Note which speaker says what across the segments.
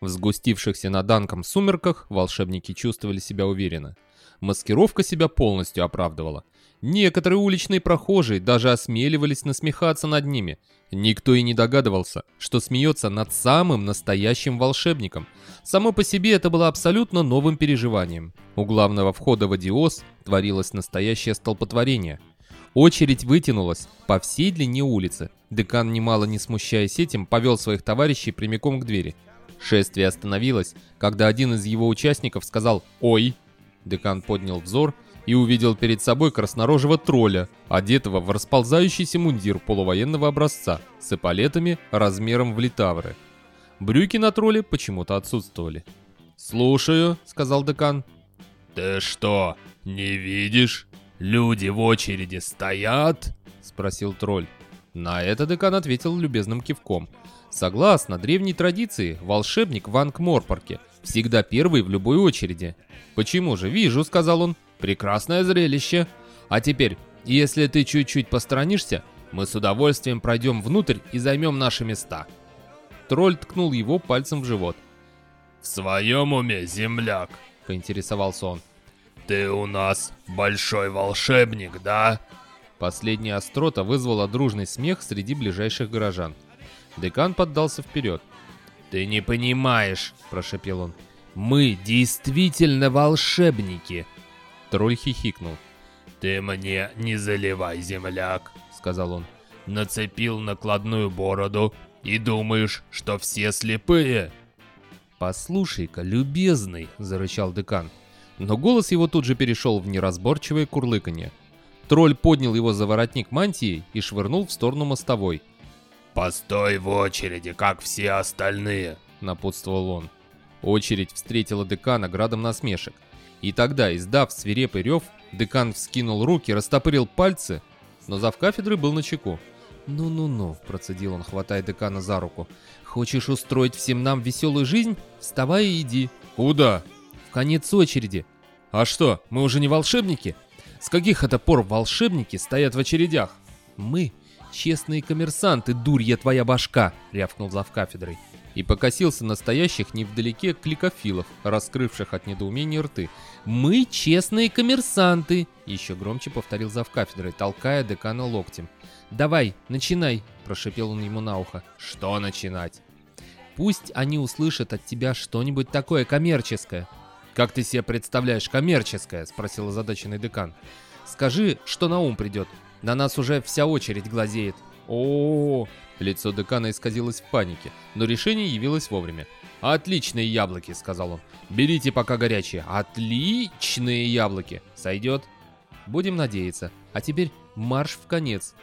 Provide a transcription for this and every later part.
Speaker 1: В сгустившихся над Анком сумерках волшебники чувствовали себя уверенно. Маскировка себя полностью оправдывала. Некоторые уличные прохожие даже осмеливались насмехаться над ними. Никто и не догадывался, что смеется над самым настоящим волшебником. Само по себе это было абсолютно новым переживанием. У главного входа в Адиос творилось настоящее столпотворение. Очередь вытянулась по всей длине улицы. Декан, немало не смущаясь этим, повел своих товарищей прямиком к двери. Шествие остановилось, когда один из его участников сказал «Ой!». Декан поднял взор и увидел перед собой краснорожего тролля, одетого в расползающийся мундир полувоенного образца с эполетами размером в литавры. Брюки на тролле почему-то отсутствовали. «Слушаю», — сказал декан.
Speaker 2: «Ты что, не видишь? Люди в очереди стоят?»
Speaker 1: — спросил тролль. На это декан ответил любезным кивком. Согласно древней традиции, волшебник в Ангморпорке всегда первый в любой очереди. «Почему же? Вижу», — сказал он. Прекрасное зрелище. А теперь, если ты чуть-чуть посторонишься, мы с удовольствием пройдем внутрь и займем наши места. Тролль ткнул его пальцем в живот.
Speaker 2: «В своем уме, земляк?» — поинтересовался он. «Ты у нас большой волшебник, да?»
Speaker 1: Последняя острота вызвала дружный смех среди ближайших горожан. Декан поддался вперед.
Speaker 2: «Ты не понимаешь», — прошепел он. «Мы действительно волшебники!»
Speaker 1: Тролль хихикнул.
Speaker 2: «Ты мне не заливай, земляк», — сказал он. «Нацепил накладную бороду и думаешь, что все слепые?»
Speaker 1: «Послушай-ка, любезный», — зарычал декан. Но голос его тут же перешел в неразборчивое курлыканье. Тролль поднял его за воротник мантии и швырнул в сторону мостовой.
Speaker 2: «Постой в очереди, как все остальные», —
Speaker 1: напутствовал он. Очередь встретила декана градом насмешек. И тогда, издав свирепый рев, декан вскинул руки, растопырил пальцы, но завкафедры был на чеку. «Ну-ну-ну», — процедил он, хватая декана за руку. «Хочешь устроить всем нам веселую жизнь? Вставай и иди».
Speaker 2: «Куда?»
Speaker 1: «В конец очереди».
Speaker 2: «А что, мы уже не волшебники? С каких это пор волшебники стоят в очередях?»
Speaker 1: «Мы — честные коммерсанты, дурья твоя башка», — рявкнул завкафедрой и покосился настоящих невдалеке кликофилов, раскрывших от недоумения рты. «Мы честные коммерсанты!» — еще громче повторил завкафедрой, толкая декана локтем. «Давай, начинай!» — прошепел он ему на ухо.
Speaker 2: «Что начинать?»
Speaker 1: «Пусть они услышат от тебя что-нибудь такое коммерческое».
Speaker 2: «Как ты себе представляешь коммерческое?» — спросил озадаченный декан.
Speaker 1: «Скажи, что на ум придет. На нас уже вся очередь глазеет».
Speaker 2: «О-о-о!»
Speaker 1: Лицо декана исказилось в панике, но решение явилось вовремя.
Speaker 2: «Отличные яблоки», — сказал он. «Берите пока горячие. Отличные яблоки. Сойдет?»
Speaker 1: «Будем надеяться. А теперь марш в конец».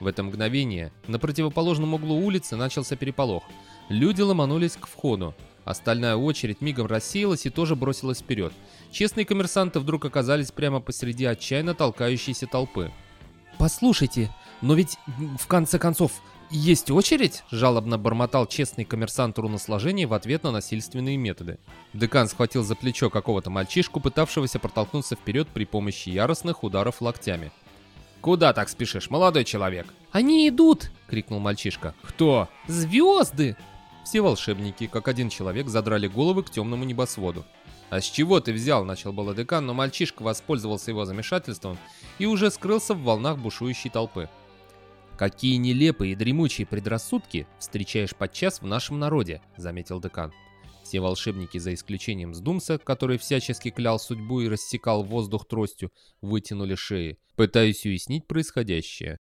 Speaker 1: В это мгновение на противоположном углу улицы начался переполох. Люди ломанулись к входу. Остальная очередь мигом рассеялась и тоже бросилась вперед. Честные коммерсанты вдруг оказались прямо посреди отчаянно толкающейся толпы. «Послушайте, но ведь в конце концов «Есть очередь?» – жалобно бормотал честный коммерсант руносложения в ответ на насильственные методы. Декан схватил за плечо какого-то мальчишку, пытавшегося протолкнуться вперед при помощи яростных ударов локтями.
Speaker 2: «Куда так спешишь, молодой человек?»
Speaker 1: «Они идут!» — крикнул мальчишка.
Speaker 2: «Кто?»
Speaker 1: «Звезды!» Все волшебники, как один человек, задрали головы к темному небосводу. «А с чего ты взял?» — начал было декан, но мальчишка воспользовался его замешательством и уже скрылся в волнах бушующей толпы. «Какие нелепые и дремучие предрассудки встречаешь подчас в нашем народе», — заметил декан. Все волшебники, за исключением Сдумса, который всячески клял судьбу и рассекал воздух тростью, вытянули шеи, пытаясь уяснить происходящее.